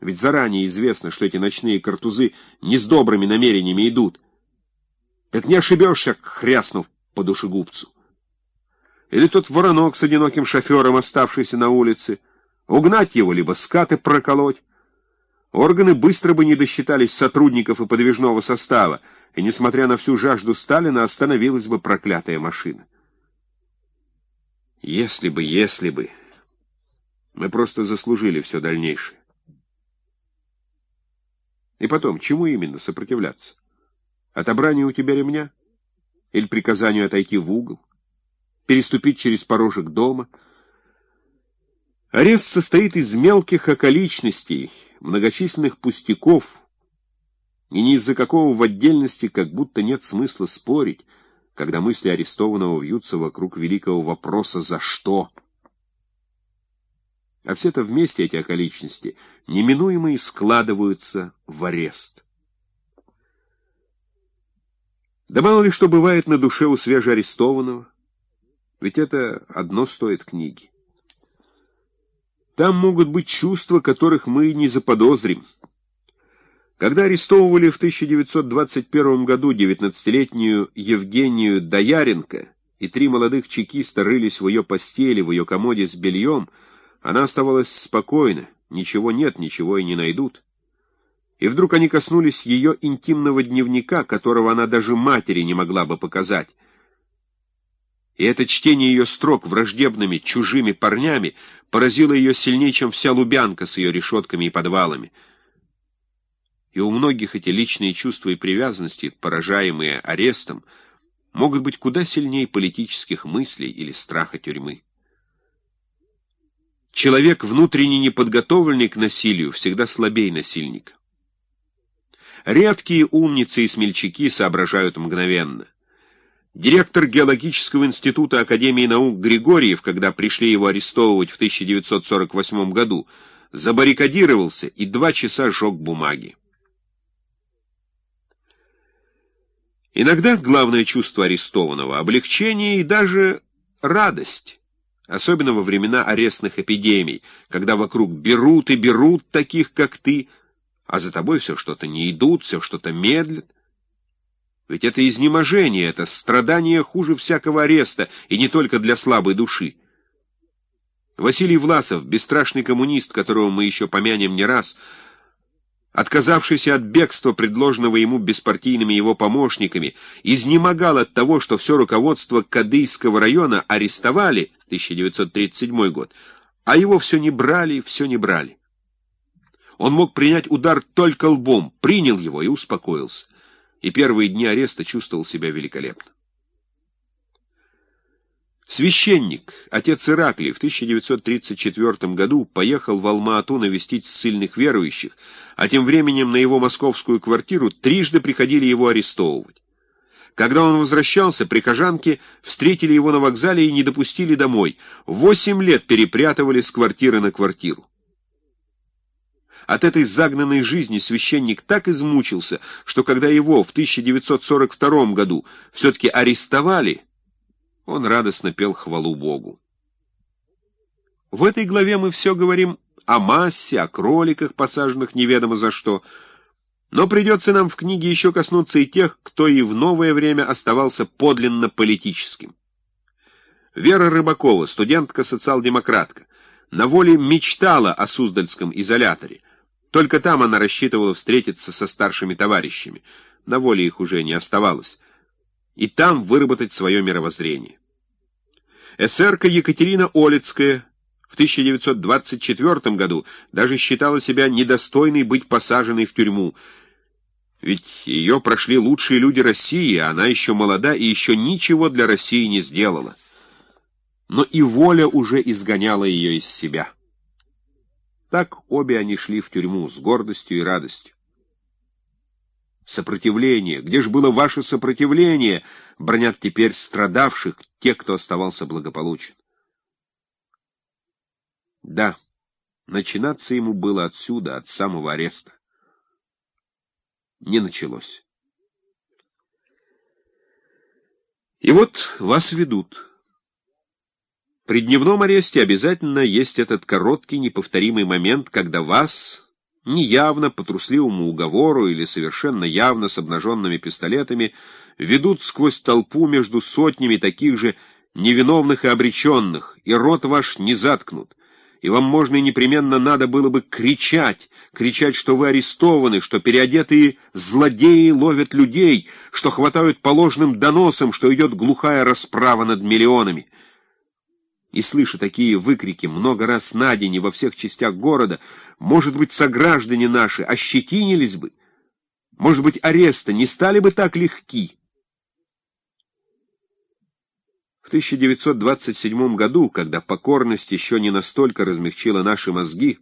Ведь заранее известно, что эти ночные картузы не с добрыми намерениями идут. Так не ошибешься, хряснув по душегубцу. Или тот воронок с одиноким шофером, оставшийся на улице. Угнать его, либо скаты проколоть. Органы быстро бы не досчитались сотрудников и подвижного состава, и, несмотря на всю жажду Сталина, остановилась бы проклятая машина. Если бы, если бы. Мы просто заслужили все дальнейшее. И потом, чему именно сопротивляться? Отобранию у тебя ремня? Или приказанию отойти в угол? Переступить через порожек дома? Арест состоит из мелких околичностей, многочисленных пустяков, и ни из-за какого в отдельности как будто нет смысла спорить, когда мысли арестованного вьются вокруг великого вопроса «за что?». А все-то вместе эти околичности неминуемо и складываются в арест. Да мало ли что бывает на душе у свежеарестованного, ведь это одно стоит книги. Там могут быть чувства, которых мы не заподозрим. Когда арестовывали в 1921 году 19-летнюю Евгению Дояренко, и три молодых чекиста рылись в ее постели, в ее комоде с бельем, она оставалась спокойна, ничего нет, ничего и не найдут. И вдруг они коснулись ее интимного дневника, которого она даже матери не могла бы показать. И это чтение ее строк враждебными, чужими парнями поразило ее сильнее, чем вся Лубянка с ее решетками и подвалами. И у многих эти личные чувства и привязанности, поражаемые арестом, могут быть куда сильнее политических мыслей или страха тюрьмы. Человек, внутренне неподготовленный к насилию, всегда слабей насильника. Редкие умницы и смельчаки соображают мгновенно. Директор геологического института Академии наук Григорьев, когда пришли его арестовывать в 1948 году, забаррикадировался и два часа жег бумаги. Иногда главное чувство арестованного — облегчение и даже радость особенно во времена арестных эпидемий, когда вокруг берут и берут таких, как ты, а за тобой все что-то не идут, все что-то медлят. Ведь это изнеможение, это страдание хуже всякого ареста, и не только для слабой души. Василий Власов, бесстрашный коммунист, которого мы еще помянем не раз, — отказавшийся от бегства, предложенного ему беспартийными его помощниками, изнемогал от того, что все руководство Кадыйского района арестовали, 1937 год, а его все не брали, все не брали. Он мог принять удар только лбом, принял его и успокоился, и первые дни ареста чувствовал себя великолепно. Священник, отец Ираклий, в 1934 году поехал в Алма-Ату навестить ссыльных верующих, а тем временем на его московскую квартиру трижды приходили его арестовывать. Когда он возвращался, прихожанки встретили его на вокзале и не допустили домой. Восемь лет перепрятывали с квартиры на квартиру. От этой загнанной жизни священник так измучился, что когда его в 1942 году все-таки арестовали, он радостно пел хвалу Богу. В этой главе мы все говорим о массе, о кроликах, посаженных неведомо за что, но придется нам в книге еще коснуться и тех, кто и в новое время оставался подлинно политическим. Вера Рыбакова, студентка-социал-демократка, на воле мечтала о Суздальском изоляторе. Только там она рассчитывала встретиться со старшими товарищами. На воле их уже не оставалось и там выработать свое мировоззрение. Эсерка Екатерина Олицкая в 1924 году даже считала себя недостойной быть посаженной в тюрьму, ведь ее прошли лучшие люди России, а она еще молода и еще ничего для России не сделала. Но и воля уже изгоняла ее из себя. Так обе они шли в тюрьму с гордостью и радостью. Сопротивление! Где же было ваше сопротивление? Бронят теперь страдавших те, кто оставался благополучен. Да, начинаться ему было отсюда, от самого ареста. Не началось. И вот вас ведут. При дневном аресте обязательно есть этот короткий, неповторимый момент, когда вас неявно, по трусливому уговору или совершенно явно с обнаженными пистолетами, ведут сквозь толпу между сотнями таких же невиновных и обреченных, и рот ваш не заткнут и вам можно и непременно надо было бы кричать, кричать, что вы арестованы, что переодетые злодеи ловят людей, что хватают по ложным доносам, что идет глухая расправа над миллионами. И, слыша такие выкрики много раз на день и во всех частях города, может быть, сограждане наши ощетинились бы, может быть, аресты не стали бы так легки. В 1927 году, когда покорность еще не настолько размягчила наши мозги,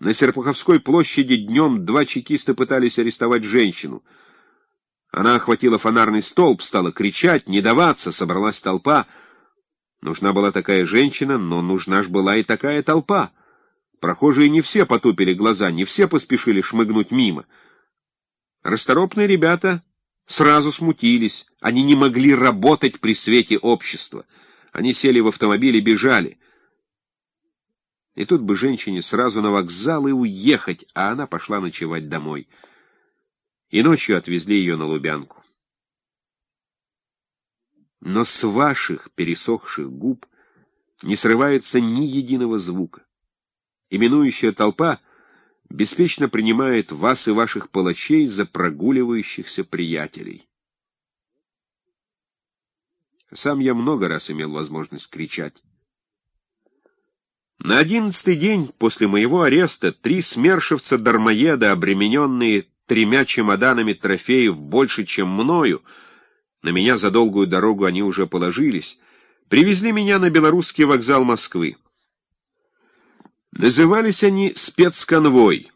на Серпуховской площади днем два чекиста пытались арестовать женщину. Она охватила фонарный столб, стала кричать, не даваться, собралась толпа. Нужна была такая женщина, но нужна ж была и такая толпа. Прохожие не все потупили глаза, не все поспешили шмыгнуть мимо. Расторопные ребята сразу смутились. Они не могли работать при свете общества. Они сели в автомобиль и бежали. И тут бы женщине сразу на вокзал и уехать, а она пошла ночевать домой. И ночью отвезли ее на Лубянку. Но с ваших пересохших губ не срывается ни единого звука. Именующая толпа беспечно принимает вас и ваших палачей за прогуливающихся приятелей. Сам я много раз имел возможность кричать. На одиннадцатый день после моего ареста три смершевца-дармоеда, обремененные тремя чемоданами трофеев больше, чем мною, на меня за долгую дорогу они уже положились, привезли меня на белорусский вокзал Москвы. Назывались они спецконвой.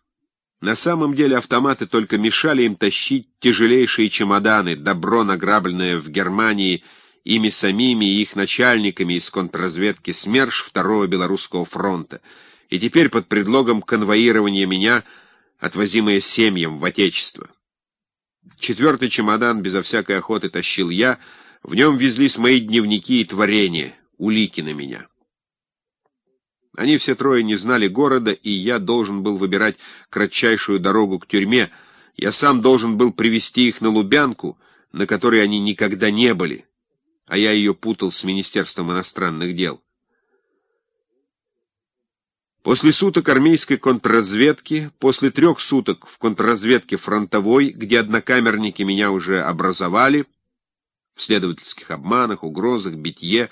На самом деле автоматы только мешали им тащить тяжелейшие чемоданы, добро, награбленное в Германии ими самими и их начальниками из контрразведки СМЕРШ Второго Белорусского фронта, и теперь под предлогом конвоирования меня, отвозимое семьям в Отечество. Четвертый чемодан безо всякой охоты тащил я, в нем везлись мои дневники и творения, улики на меня. Они все трое не знали города, и я должен был выбирать кратчайшую дорогу к тюрьме. Я сам должен был привести их на Лубянку, на которой они никогда не были, а я ее путал с Министерством иностранных дел. После суток армейской контрразведки, после трех суток в контрразведке фронтовой, где однокамерники меня уже образовали, в следовательских обманах, угрозах, битье,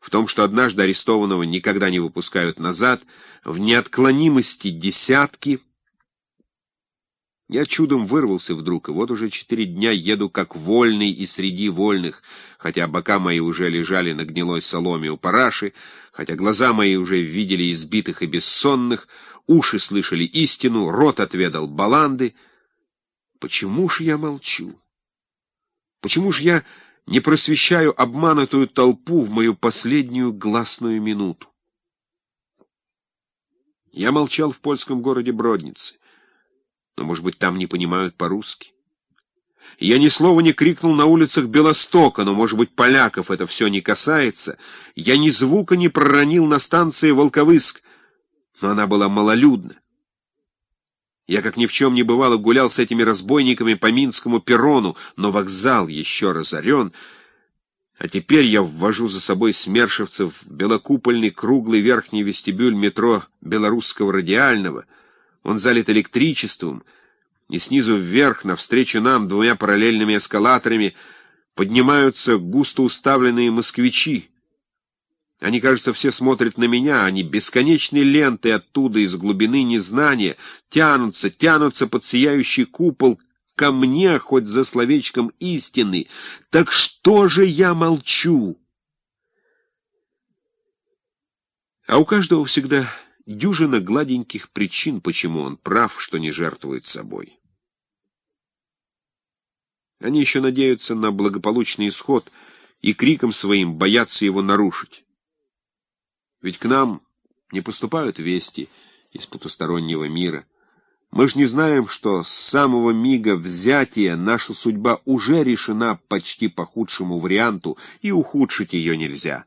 в том, что однажды арестованного никогда не выпускают назад, в неотклонимости десятки. Я чудом вырвался вдруг, и вот уже четыре дня еду как вольный и среди вольных, хотя бока мои уже лежали на гнилой соломе у параши, хотя глаза мои уже видели избитых и бессонных, уши слышали истину, рот отведал баланды. Почему ж я молчу? Почему ж я не просвещаю обманутую толпу в мою последнюю гласную минуту. Я молчал в польском городе Броднице, но, может быть, там не понимают по-русски. Я ни слова не крикнул на улицах Белостока, но, может быть, поляков это все не касается. Я ни звука не проронил на станции Волковыск, но она была малолюдна. Я, как ни в чем не бывало, гулял с этими разбойниками по Минскому перрону, но вокзал еще разорен, а теперь я ввожу за собой смершевцев в белокупольный круглый верхний вестибюль метро Белорусского радиального. Он залит электричеством, и снизу вверх, навстречу нам, двумя параллельными эскалаторами, поднимаются густо уставленные москвичи. Они, кажется, все смотрят на меня, они бесконечные ленты оттуда, из глубины незнания, тянутся, тянутся под сияющий купол ко мне, хоть за словечком истины. Так что же я молчу? А у каждого всегда дюжина гладеньких причин, почему он прав, что не жертвует собой. Они еще надеются на благополучный исход и криком своим боятся его нарушить. Ведь к нам не поступают вести из потустороннего мира. Мы ж не знаем, что с самого мига взятия наша судьба уже решена почти по худшему варианту, и ухудшить ее нельзя.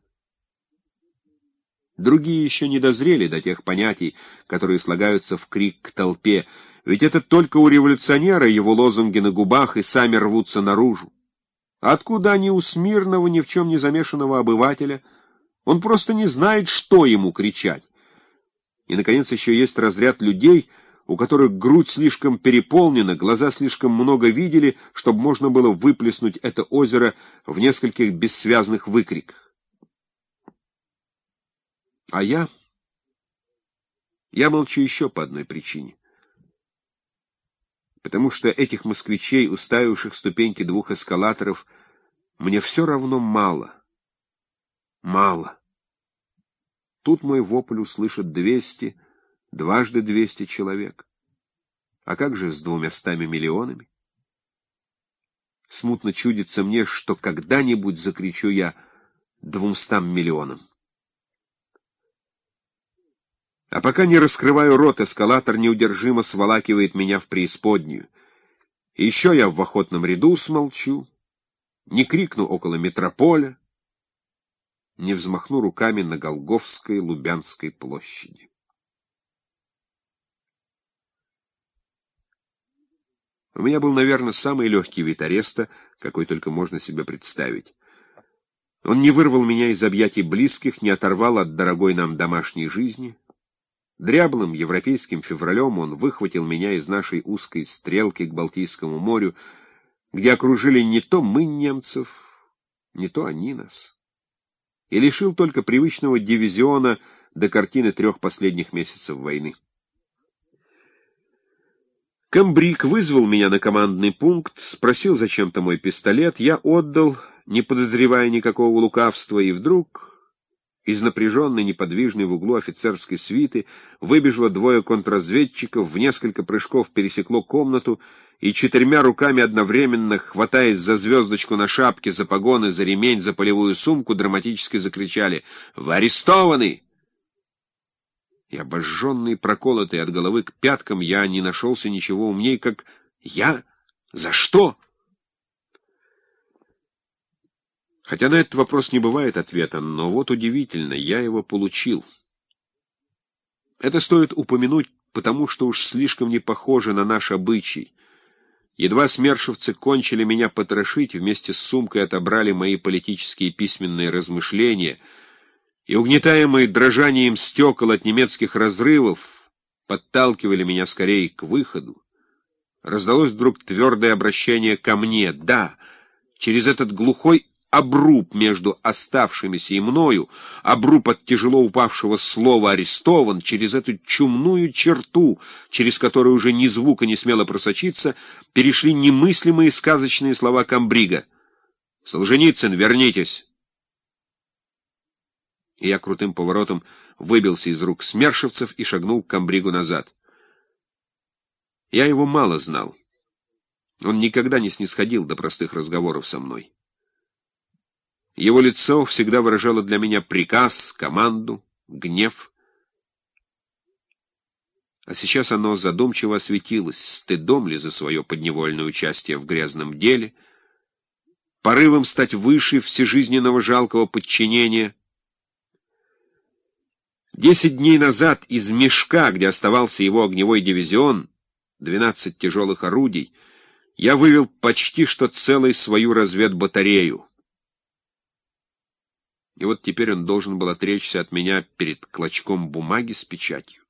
Другие еще не дозрели до тех понятий, которые слагаются в крик к толпе, ведь это только у революционера его лозунги на губах и сами рвутся наружу. Откуда они у смирного, ни в чем не замешанного обывателя? Он просто не знает, что ему кричать. И, наконец, еще есть разряд людей, у которых грудь слишком переполнена, глаза слишком много видели, чтобы можно было выплеснуть это озеро в нескольких бессвязных выкриках. А я... Я молчу еще по одной причине. Потому что этих москвичей, уставивших ступеньки двух эскалаторов, мне все равно мало. Мало. Тут мой вопль услышат двести, дважды двести человек. А как же с двумястами миллионами? Смутно чудится мне, что когда-нибудь закричу я двумстам миллионам. А пока не раскрываю рот, эскалатор неудержимо сволакивает меня в преисподнюю. Еще я в охотном ряду смолчу, не крикну около метрополя, не взмахну руками на Голговской Лубянской площади. У меня был, наверное, самый легкий вид ареста, какой только можно себе представить. Он не вырвал меня из объятий близких, не оторвал от дорогой нам домашней жизни — Дряблым европейским февралем он выхватил меня из нашей узкой стрелки к Балтийскому морю, где окружили не то мы немцев, не то они нас, и лишил только привычного дивизиона до картины трех последних месяцев войны. Камбрик вызвал меня на командный пункт, спросил зачем-то мой пистолет, я отдал, не подозревая никакого лукавства, и вдруг из напряженной, неподвижной в углу офицерской свиты выбежало двое контрразведчиков, в несколько прыжков пересекло комнату и четырьмя руками одновременно, хватаясь за звездочку на шапке, за погоны, за ремень, за полевую сумку, драматически закричали «Вы арестованы!» И обожженный, проколотый от головы к пяткам, я не нашелся ничего умней, как «Я? За что?» Хотя на этот вопрос не бывает ответа, но вот удивительно, я его получил. Это стоит упомянуть, потому что уж слишком не похоже на наш обычай. Едва смершевцы кончили меня потрошить, вместе с сумкой отобрали мои политические письменные размышления, и, угнетаемые дрожанием стекол от немецких разрывов, подталкивали меня скорее к выходу. Раздалось вдруг твердое обращение ко мне. Да, через этот глухой обруб между оставшимися и мною, обруб от тяжело упавшего слова арестован, через эту чумную черту, через которую уже ни звука не смело просочиться, перешли немыслимые сказочные слова Камбрига. «Солженицын, вернитесь!» И я крутым поворотом выбился из рук смершевцев и шагнул к Камбригу назад. Я его мало знал. Он никогда не снисходил до простых разговоров со мной. Его лицо всегда выражало для меня приказ, команду, гнев. А сейчас оно задумчиво осветилось, стыдом ли за свое подневольное участие в грязном деле, порывом стать выше всежизненного жалкого подчинения. Десять дней назад из мешка, где оставался его огневой дивизион, двенадцать тяжелых орудий, я вывел почти что целой свою разведбатарею. И вот теперь он должен был отречься от меня перед клочком бумаги с печатью.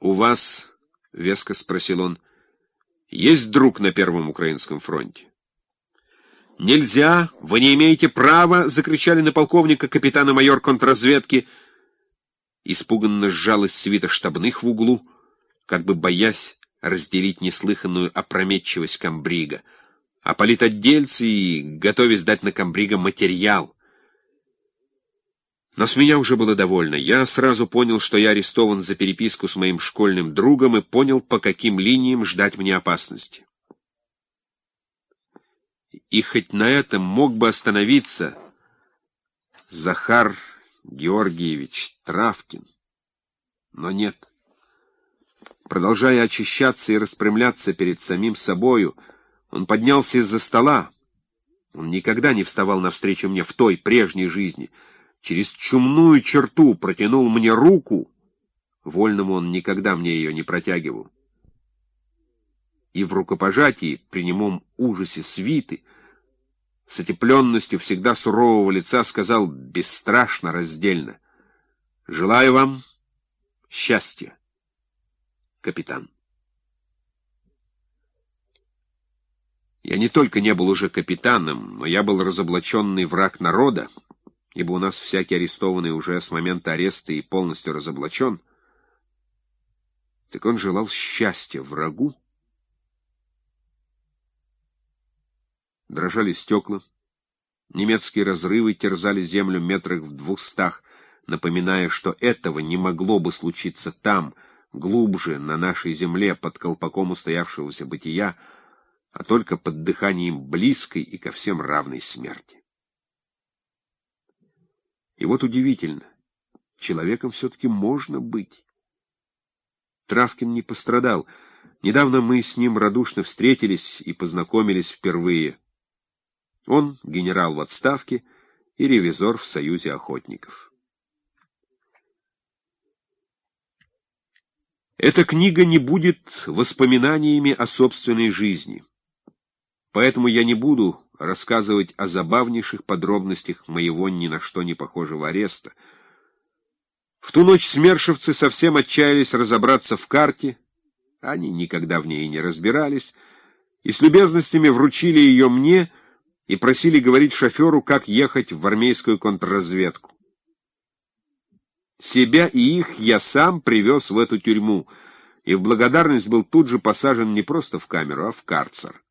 «У вас, — веско спросил он, — есть друг на Первом Украинском фронте?» «Нельзя! Вы не имеете права!» — закричали на полковника капитана-майор контрразведки. Испуганно сжалась свита штабных в углу, как бы боясь разделить неслыханную опрометчивость комбрига а политотдельцы и готовясь дать на комбрига материал. Но с меня уже было довольно. Я сразу понял, что я арестован за переписку с моим школьным другом и понял, по каким линиям ждать мне опасности. И хоть на этом мог бы остановиться Захар Георгиевич Травкин, но нет. Продолжая очищаться и распрямляться перед самим собою, он поднялся из-за стола. Он никогда не вставал навстречу мне в той прежней жизни. через чумную черту протянул мне руку, вольному он никогда мне ее не протягивал, и в рукопожатии, при немом ужасе свиты, с отепленностью всегда сурового лица сказал бесстрашно, раздельно, «Желаю вам счастья, капитан». Я не только не был уже капитаном, но я был разоблаченный враг народа, ибо у нас всякий арестованный уже с момента ареста и полностью разоблачен. Так он желал счастья врагу. Дрожали стекла. Немецкие разрывы терзали землю метрах в двухстах, напоминая, что этого не могло бы случиться там, глубже, на нашей земле, под колпаком устоявшегося бытия, а только под дыханием близкой и ко всем равной смерти. И вот удивительно, человеком все-таки можно быть. Травкин не пострадал. Недавно мы с ним радушно встретились и познакомились впервые. Он генерал в отставке и ревизор в Союзе охотников. Эта книга не будет воспоминаниями о собственной жизни. Поэтому я не буду рассказывать о забавнейших подробностях моего ни на что не похожего ареста. В ту ночь смершевцы совсем отчаялись разобраться в карте, они никогда в ней не разбирались, и с любезностями вручили ее мне и просили говорить шоферу, как ехать в армейскую контрразведку. Себя и их я сам привез в эту тюрьму, и в благодарность был тут же посажен не просто в камеру, а в карцер.